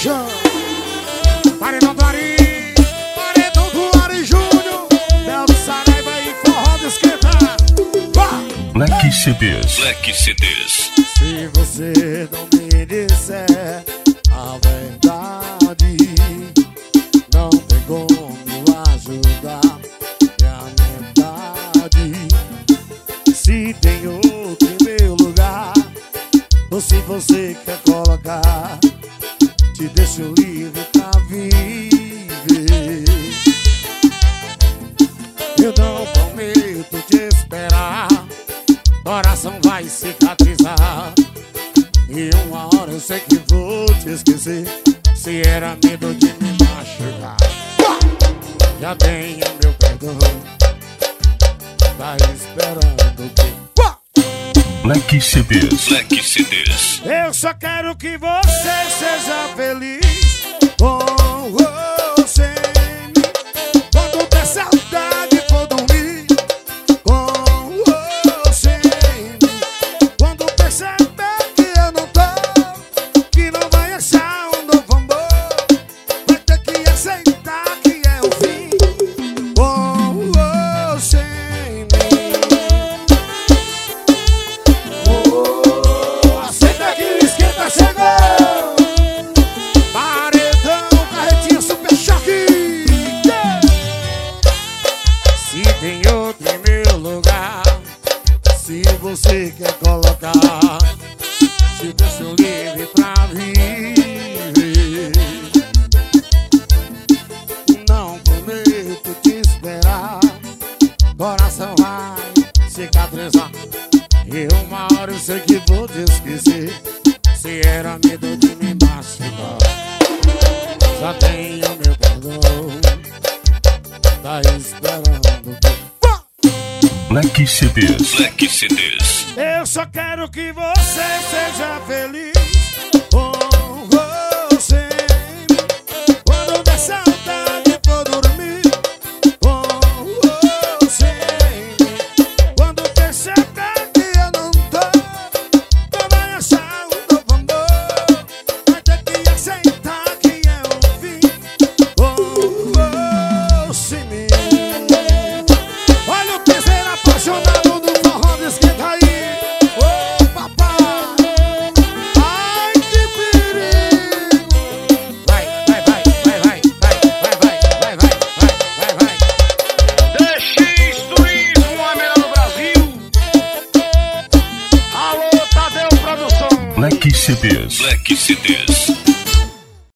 paixão. Paredão do Ari, paredão do Ari Júnior, Bel do Saraiva e forró do esquenta. Black CDs. Black CDs. Se você não me disser a verdade, não tem como ajudar. É a verdade. Se tem outro em meu lugar, ou se você quer colocar, te deixo livre pra viver. Eu não prometo te esperar, coração vai cicatrizar. E uma hora eu sei que vou te esquecer, se era medo de me machucar. Já tenho meu perdão, tá esperando o quê? Black CDs. Black CDs. Eu só quero que você seja feliz Se tem outro em meu lugar. Se você quer colocar Te deixo livre pra viver. Não prometo te esperar. Coração vai cicatrizar. E uma hora eu sei que vou te esquecer. Se era medo de me machucar. Só tenho meu perdão. Tá esperando Black CDs. Black CDs. Eu só quero que você seja feliz Black CDs. Black CDs.